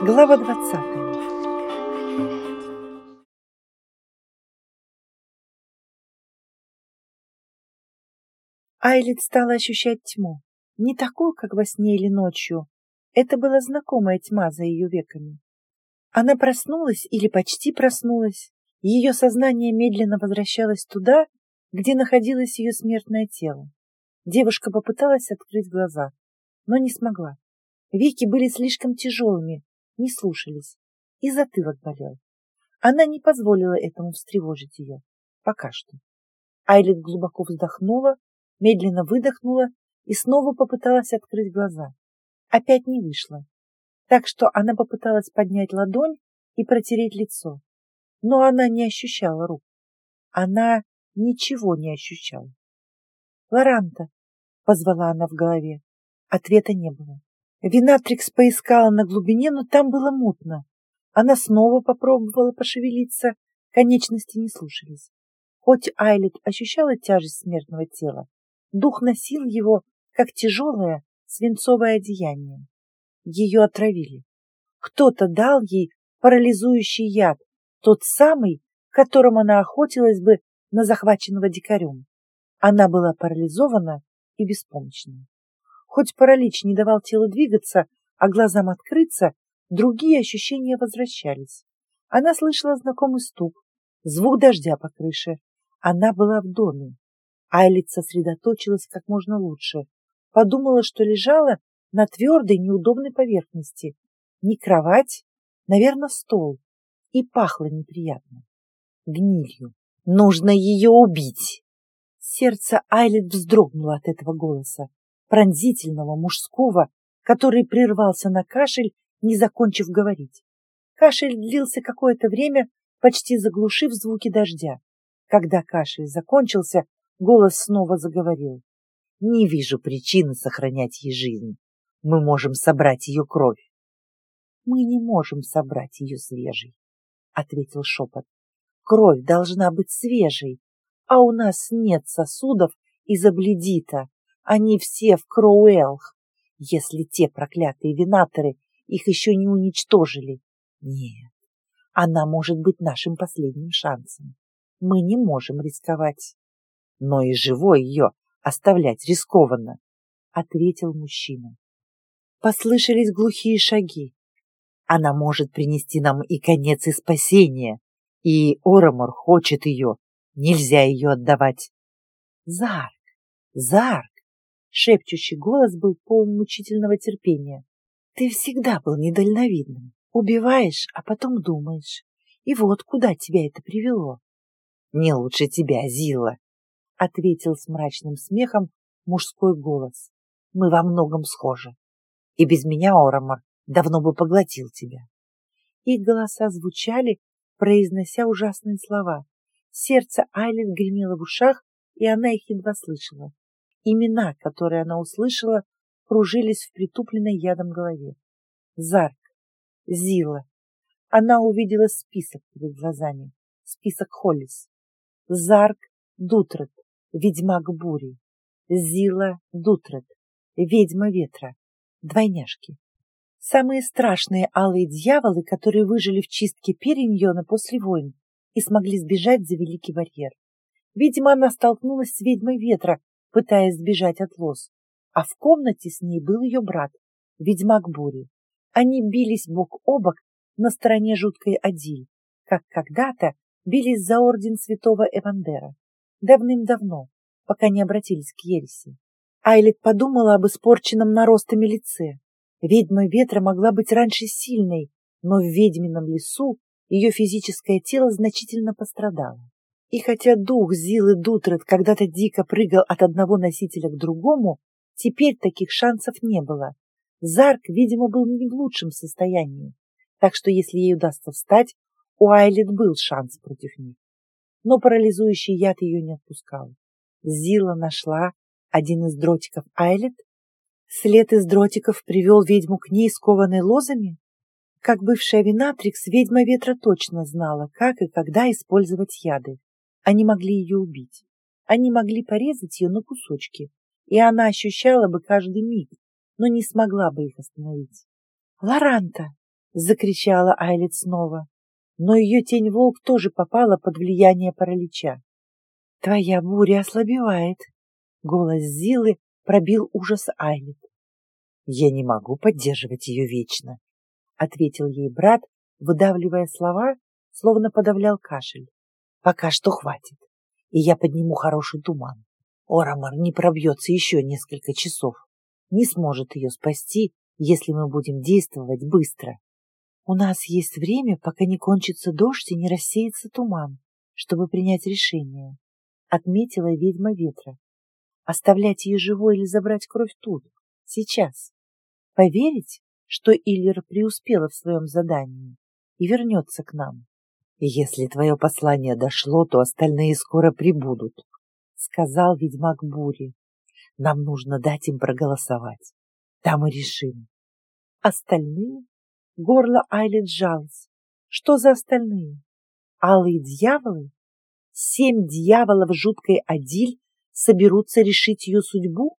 Глава двадцатая. Айлит стала ощущать тьму. Не такую, как во сне или ночью. Это была знакомая тьма за ее веками. Она проснулась или почти проснулась. Ее сознание медленно возвращалось туда, где находилось ее смертное тело. Девушка попыталась открыть глаза, но не смогла. Веки были слишком тяжелыми, не слушались, и затылок болел. Она не позволила этому встревожить ее. Пока что. Айлет глубоко вздохнула, медленно выдохнула и снова попыталась открыть глаза. Опять не вышло. Так что она попыталась поднять ладонь и протереть лицо. Но она не ощущала рук. Она ничего не ощущала. «Лоранта!» — позвала она в голове. Ответа не было. Винатрикс поискала на глубине, но там было мутно. Она снова попробовала пошевелиться, конечности не слушались. Хоть Айлет ощущала тяжесть смертного тела, дух носил его, как тяжелое свинцовое одеяние. Ее отравили. Кто-то дал ей парализующий яд, тот самый, которым она охотилась бы на захваченного дикарем. Она была парализована и беспомощна. Хоть паралич не давал телу двигаться, а глазам открыться, другие ощущения возвращались. Она слышала знакомый стук, звук дождя по крыше. Она была в доме. Айлит сосредоточилась как можно лучше. Подумала, что лежала на твердой, неудобной поверхности. Не кровать, наверное, стол. И пахло неприятно. Гнилью. Нужно ее убить. Сердце Айлит вздрогнуло от этого голоса пронзительного, мужского, который прервался на кашель, не закончив говорить. Кашель длился какое-то время, почти заглушив звуки дождя. Когда кашель закончился, голос снова заговорил. «Не вижу причины сохранять ей жизнь. Мы можем собрать ее кровь». «Мы не можем собрать ее свежей», — ответил шепот. «Кровь должна быть свежей, а у нас нет сосудов из обледита. Они все в Кроуэлх, если те проклятые винаторы их еще не уничтожили. Нет, она может быть нашим последним шансом. Мы не можем рисковать. Но и живой ее оставлять рискованно, — ответил мужчина. Послышались глухие шаги. Она может принести нам и конец, и спасение. И Оромор хочет ее. Нельзя ее отдавать. Зарк, Зарк, Шепчущий голос был полон мучительного терпения. Ты всегда был недальновидным. Убиваешь, а потом думаешь. И вот куда тебя это привело. Не лучше тебя, Зила, ответил с мрачным смехом мужской голос. Мы во многом схожи. И без меня, Оромар, давно бы поглотил тебя. Их голоса звучали, произнося ужасные слова. Сердце Айлен гремело в ушах, и она их едва слышала. Имена, которые она услышала, кружились в притупленной ядом голове. Зарк, Зила. Она увидела список перед глазами. Список Холлис. Зарк Дутрет, ведьмак бури. Зила Дутрет, ведьма ветра. Двойняшки. Самые страшные алые дьяволы, которые выжили в чистке Периньона после войн и смогли сбежать за Великий барьер. Видимо, она столкнулась с ведьмой ветра, пытаясь сбежать от лос, а в комнате с ней был ее брат, ведьмак Бури. Они бились бок о бок на стороне жуткой Адиль, как когда-то бились за орден святого Эвандера. Давным-давно, пока не обратились к ереси. Айлет подумала об испорченном наростами лице. Ведьма ветра могла быть раньше сильной, но в ведьмином лесу ее физическое тело значительно пострадало. И хотя дух Зилы Дутрет когда-то дико прыгал от одного носителя к другому, теперь таких шансов не было. Зарк, видимо, был не в лучшем состоянии, так что если ей удастся встать, у Айлет был шанс против них. Но парализующий яд ее не отпускал. Зила нашла один из дротиков Айлет. След из дротиков привел ведьму к ней, скованной лозами. Как бывшая винатрикс, ведьма ветра точно знала, как и когда использовать яды. Они могли ее убить. Они могли порезать ее на кусочки, и она ощущала бы каждый миг, но не смогла бы их остановить. «Лоранта!» закричала Айлет снова, но ее тень-волк тоже попала под влияние паралича. Твоя буря ослабевает. Голос Зилы пробил ужас Айлет. Я не могу поддерживать ее вечно, ответил ей брат, выдавливая слова, словно подавлял кашель. Пока что хватит, и я подниму хороший туман. Орамар не пробьется еще несколько часов, не сможет ее спасти, если мы будем действовать быстро. У нас есть время, пока не кончится дождь и не рассеется туман, чтобы принять решение, отметила ведьма ветра. Оставлять ее живой или забрать кровь тут, сейчас. Поверить, что Иллер преуспела в своем задании и вернется к нам. Если твое послание дошло, то остальные скоро прибудут, сказал ведьмак бури. Нам нужно дать им проголосовать. Там и решим. Остальные? Горло Айлет сжалось. Что за остальные? Алые дьяволы? Семь дьяволов жуткой Адиль соберутся решить ее судьбу?